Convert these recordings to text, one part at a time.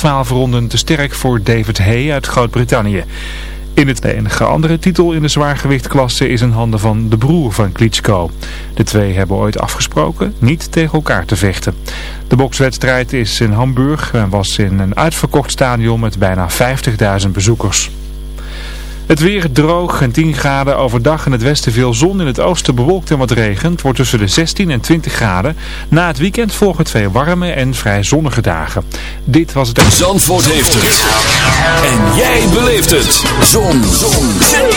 12 ronden te sterk voor David Hay uit Groot-Brittannië. In het enige andere titel in de zwaargewichtklasse is in handen van de broer van Klitschko. De twee hebben ooit afgesproken niet tegen elkaar te vechten. De bokswedstrijd is in Hamburg en was in een uitverkocht stadion met bijna 50.000 bezoekers. Het weer droog en 10 graden overdag in het westen veel zon. In het oosten bewolkt en wat regent. Het wordt tussen de 16 en 20 graden. Na het weekend volgen twee warme en vrij zonnige dagen. Dit was het... Zandvoort heeft het. En jij beleeft het. Zon. zon.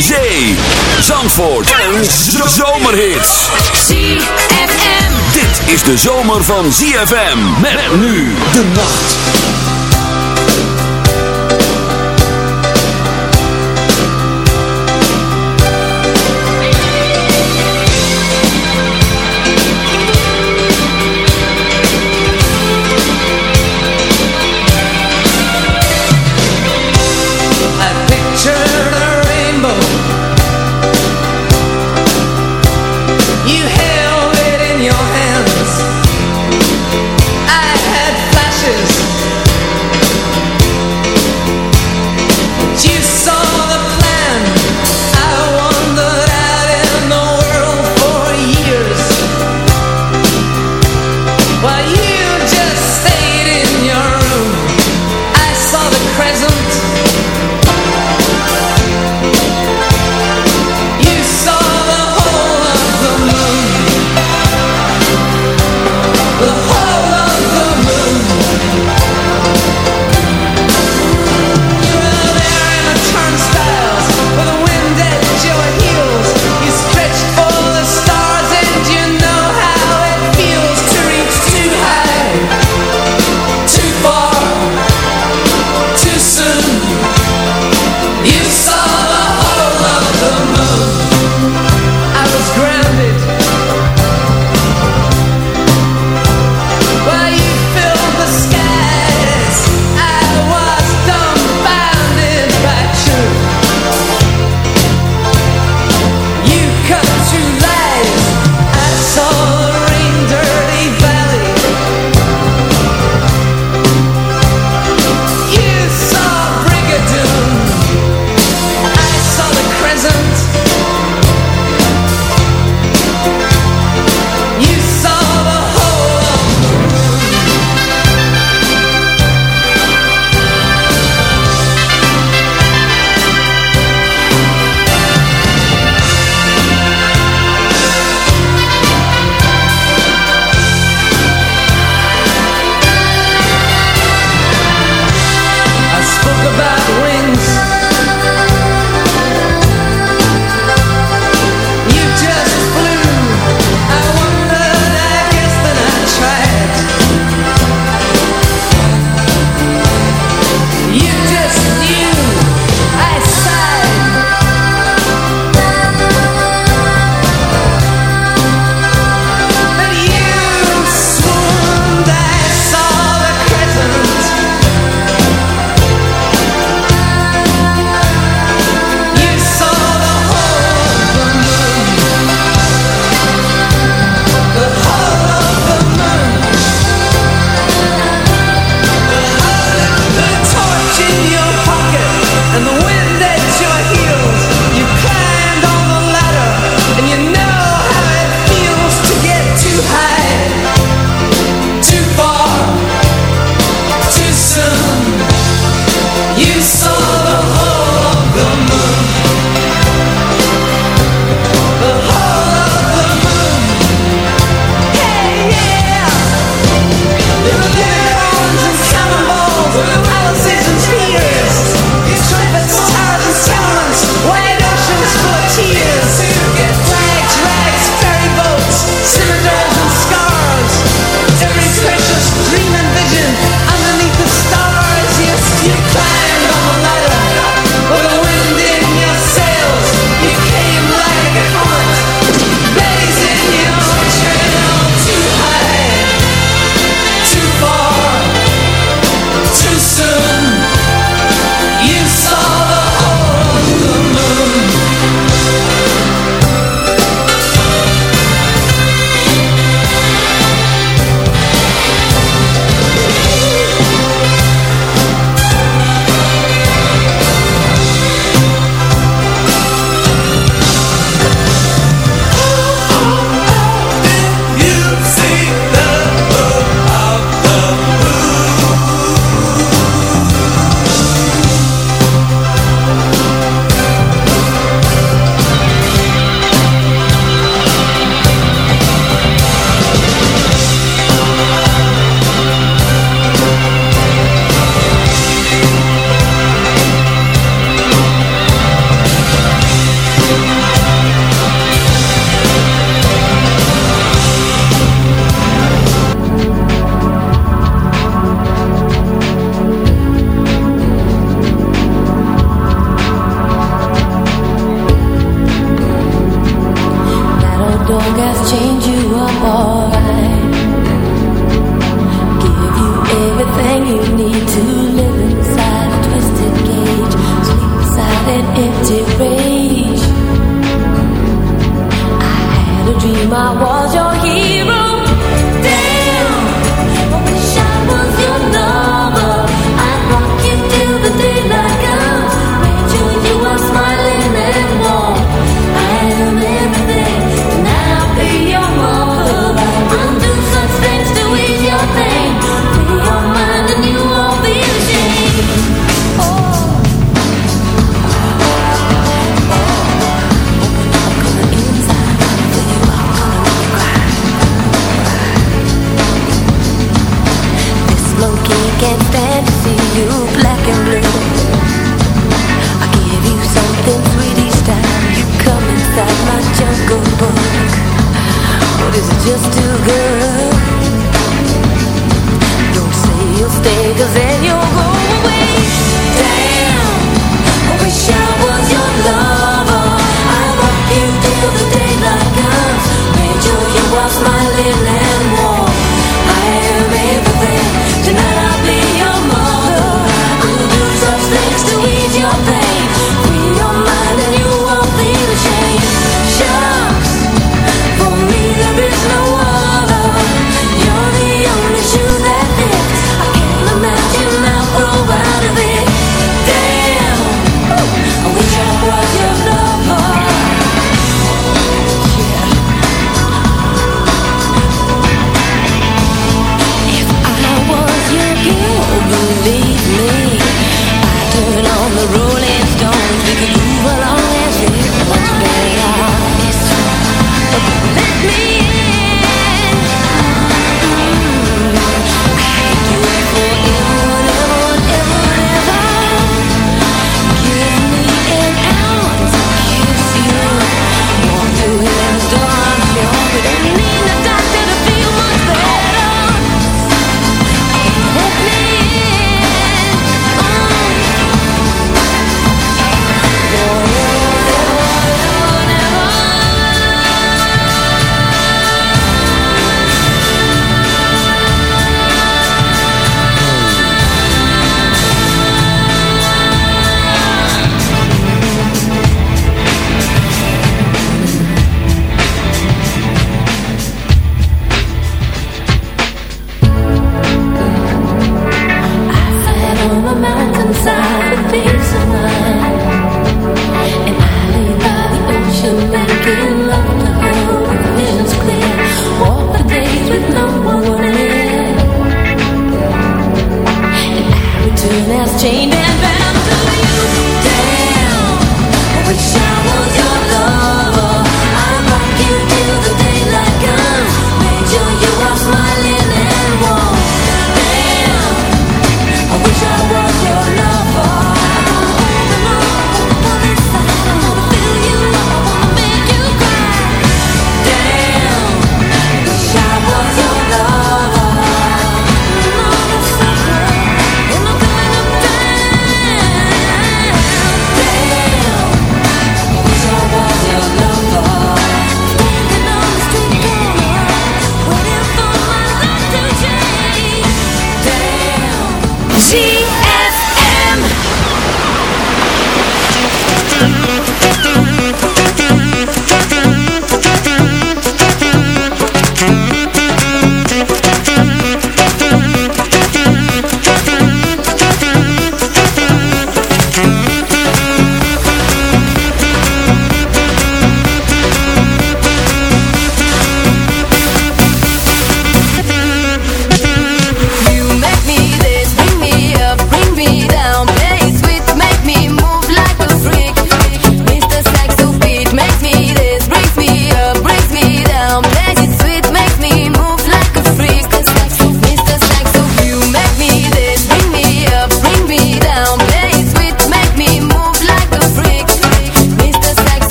Zee. Zandvoort. En zomerhits. ZFM. Dit is de zomer van ZFM. Met nu de nacht.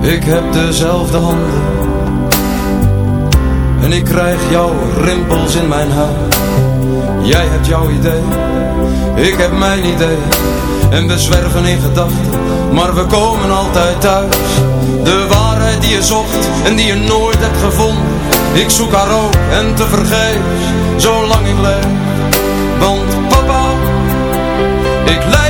Ik heb dezelfde handen. En ik krijg jouw rimpels in mijn haar. Jij hebt jouw idee. Ik heb mijn idee. En we zwerven in gedachten Maar we komen altijd thuis. De waarheid die je zocht En die je nooit hebt gevonden. Ik zoek haar ook en te vergeefs Zolang ik leef. Want papa Ik lijk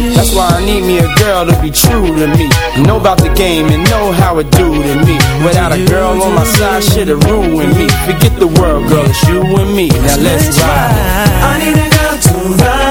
A girl to be true to me. Know about the game and know how it do to me. Without a girl on my side, shit'll ruin me. Forget the world, girl, it's you and me. Now let's ride. I need a girl to ride,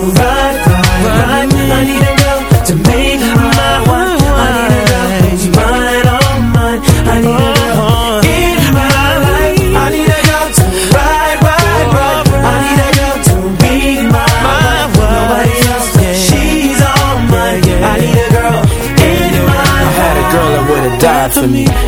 I need a girl to make my. I need a girl mine. I need a girl in my life. I need a girl to ride, ride, ride. I need a girl to be my. Nobody else, she's all mine. I need a girl in my I had a girl that would've died for me.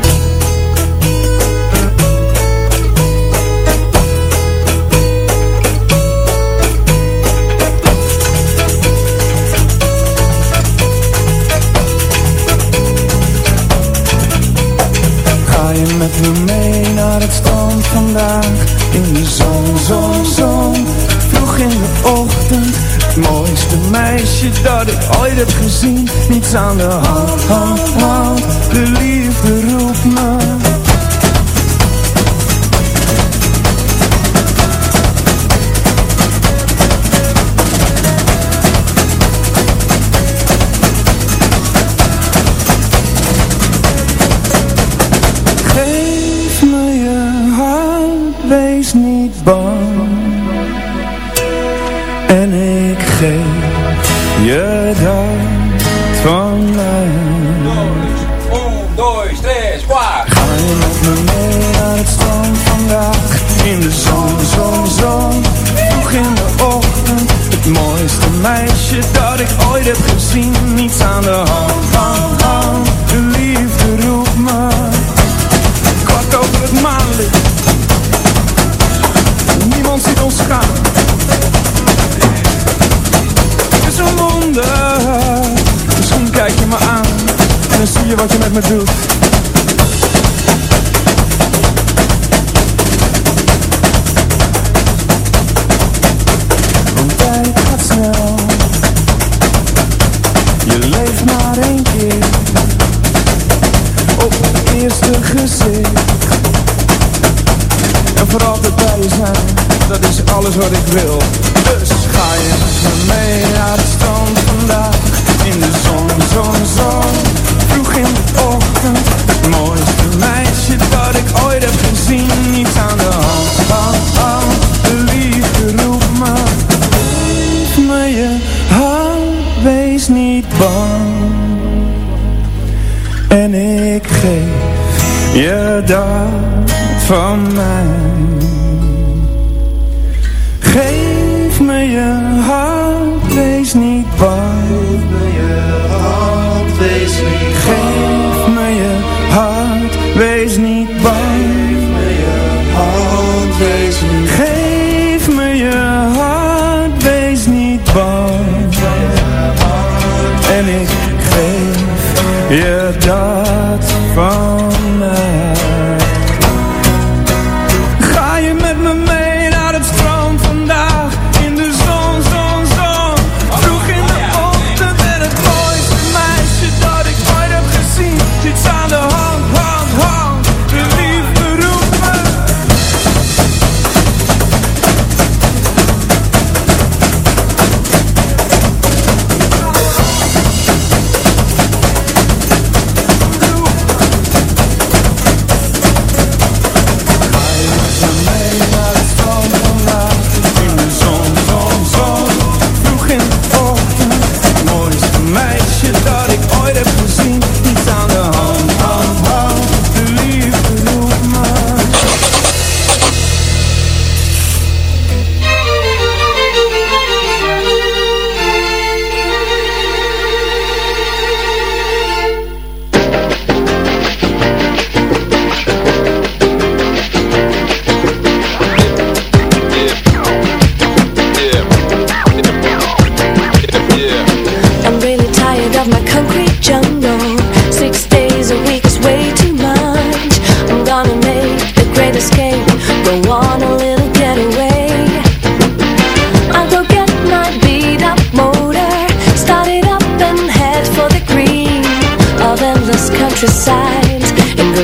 niets aan de hand, hand, hand. De En vooral altijd bij zijn, dat is alles wat ik wil. Dus ga je met mee naar de strand vandaag. In de zon, zon, zon. Vroeg in de ochtend. Het mooiste meisje dat ik ooit heb gezien. Niet aan dat van mij. Geef me je hart, wees niet bang. Geef me je hart, wees niet bang. Geef me je hart, wees niet bang. Geef me je hart, wees niet bang. Geef me je wees niet bang. En ik geef je dat van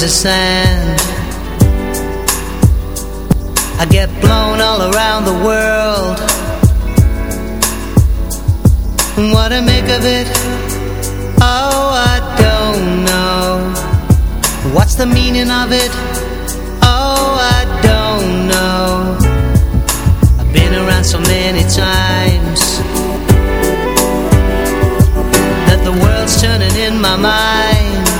grains of sand I get blown all around the world What to make of it? Oh, I don't know What's the meaning of it? Oh, I don't know I've been around so many times That the world's turning in my mind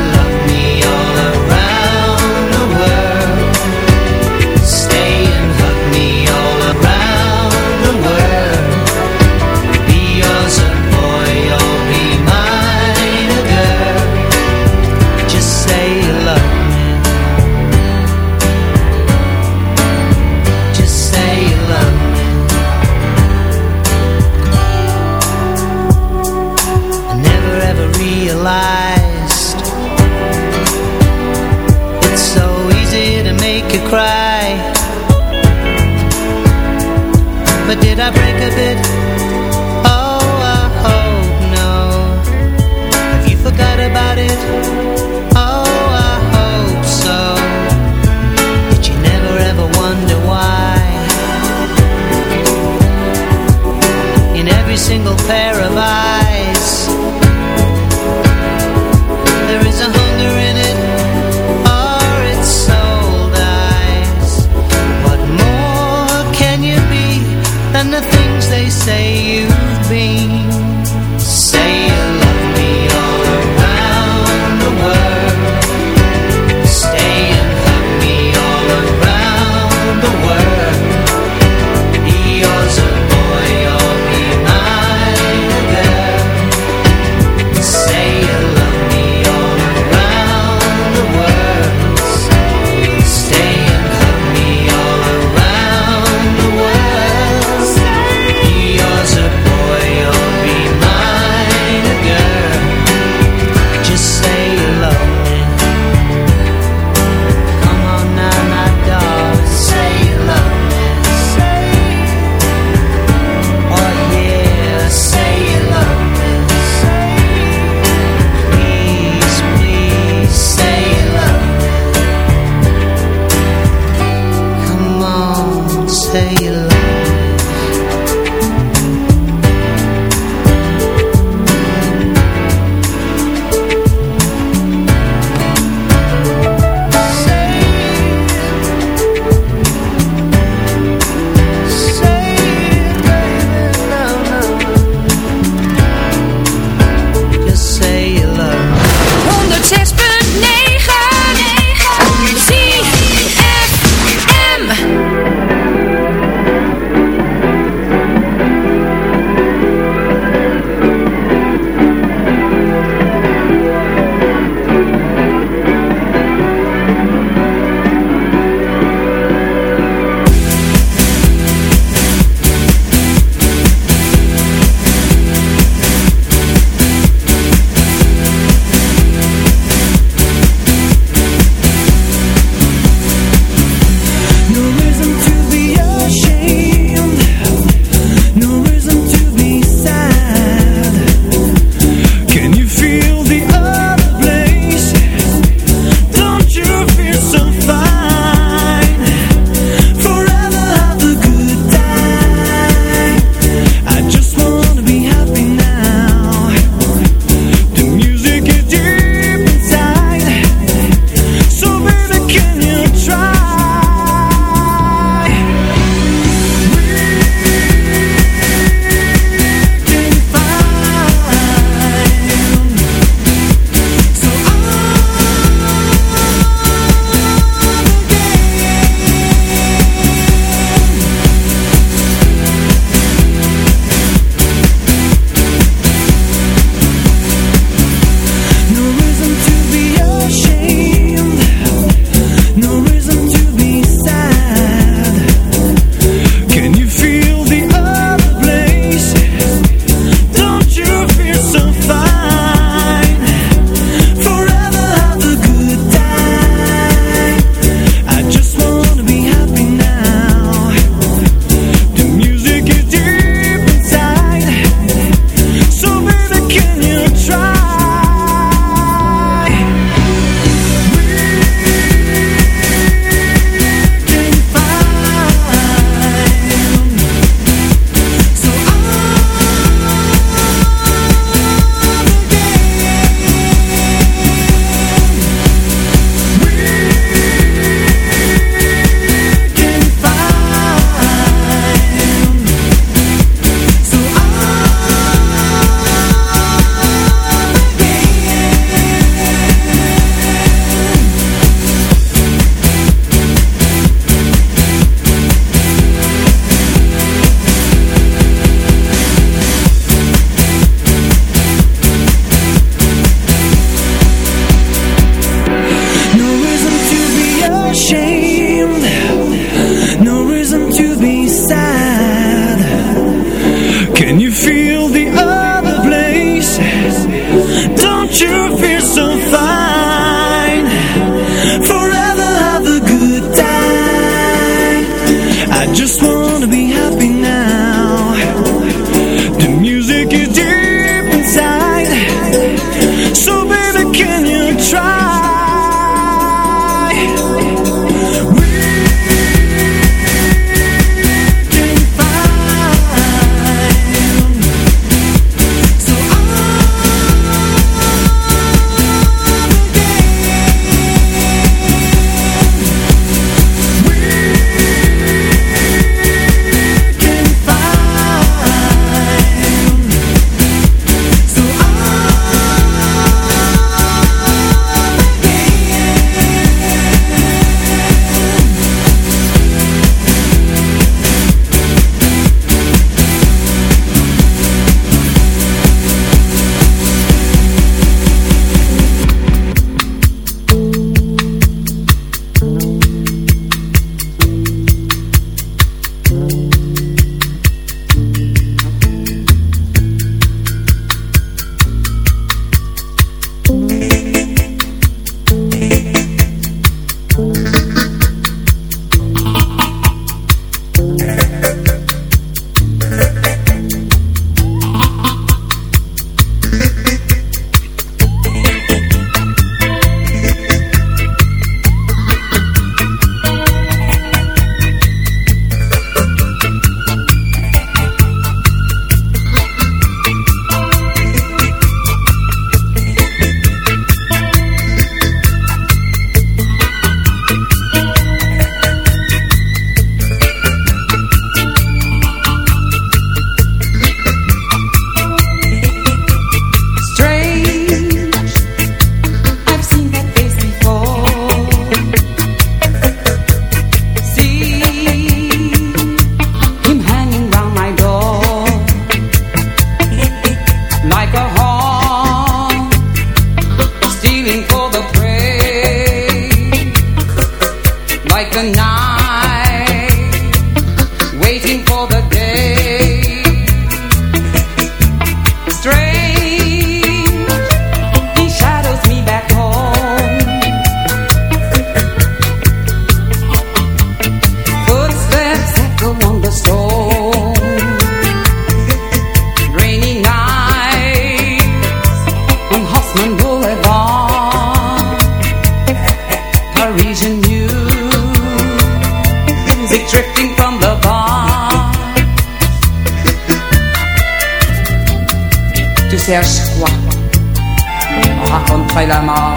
On raconterait la mort.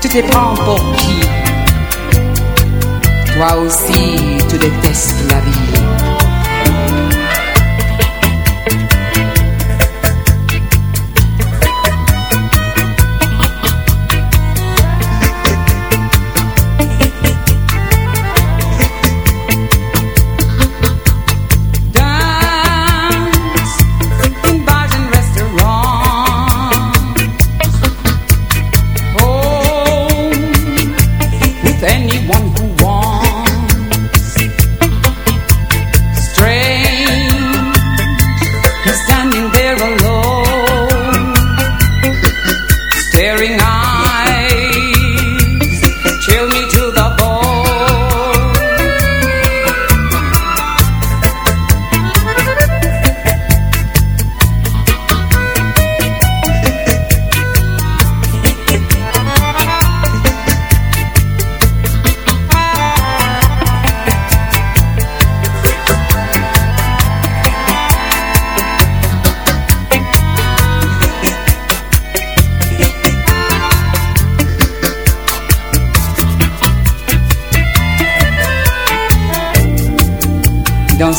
Tu te prends pour qui? Toi aussi, tu détestes la vie.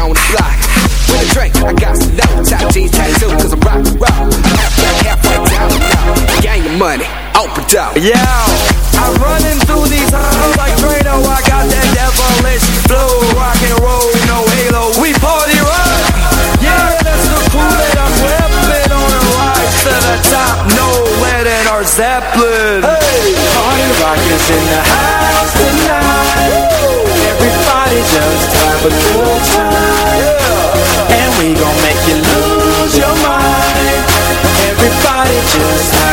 on the block. With a drink, I got some low top jeans tattoo, cause I'm rock roll. Half black, half white, down and. Gang of money, open up. Yeah, I'm running through these halls like Drano. I got that devilish flow, rock and roll, no halo. We party rock. Yeah, that's the cool that I'm repping on a rise to the top. No lead in our Zeppelin. Hey, party rock is in the house tonight. Everybody just have a good time.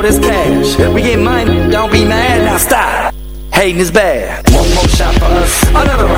throw this cash. We get money, don't be mad, now stop. Hating is bad. One more shot for us, another round.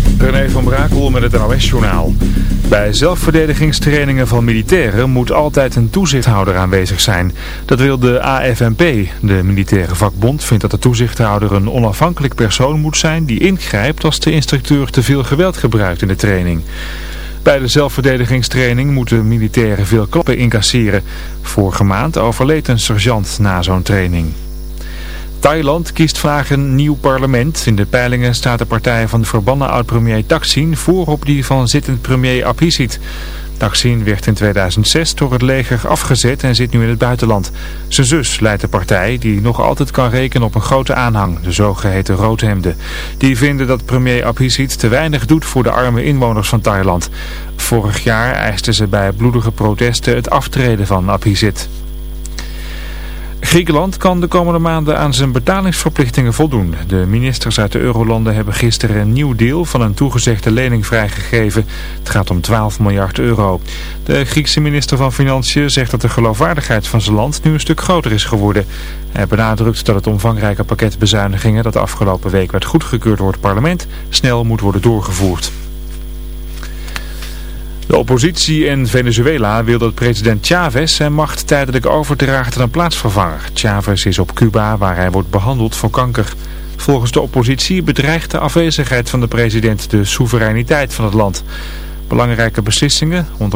René van Brakel met het NOS-journaal. Bij zelfverdedigingstrainingen van militairen moet altijd een toezichthouder aanwezig zijn. Dat wil de AFNP. De militaire vakbond vindt dat de toezichthouder een onafhankelijk persoon moet zijn die ingrijpt als de instructeur te veel geweld gebruikt in de training. Bij de zelfverdedigingstraining moeten militairen veel klappen incasseren. Vorige maand overleed een sergeant na zo'n training. Thailand kiest vandaag een nieuw parlement. In de peilingen staat de partij van de verbannen oud-premier Thaksin voor op die van zittend premier Abhisit. Thaksin werd in 2006 door het leger afgezet en zit nu in het buitenland. Zijn zus leidt de partij die nog altijd kan rekenen op een grote aanhang, de zogeheten roodhemden. Die vinden dat premier Abhisit te weinig doet voor de arme inwoners van Thailand. Vorig jaar eisten ze bij bloedige protesten het aftreden van Abhisit. Griekenland kan de komende maanden aan zijn betalingsverplichtingen voldoen. De ministers uit de eurolanden hebben gisteren een nieuw deel van een toegezegde lening vrijgegeven. Het gaat om 12 miljard euro. De Griekse minister van Financiën zegt dat de geloofwaardigheid van zijn land nu een stuk groter is geworden. Hij benadrukt dat het omvangrijke pakket bezuinigingen dat de afgelopen week werd goedgekeurd door het parlement snel moet worden doorgevoerd. De oppositie in Venezuela wil dat president Chavez zijn macht tijdelijk overdraagt aan een plaatsvervanger. Chavez is op Cuba waar hij wordt behandeld voor kanker. Volgens de oppositie bedreigt de afwezigheid van de president de soevereiniteit van het land. Belangrijke beslissingen onder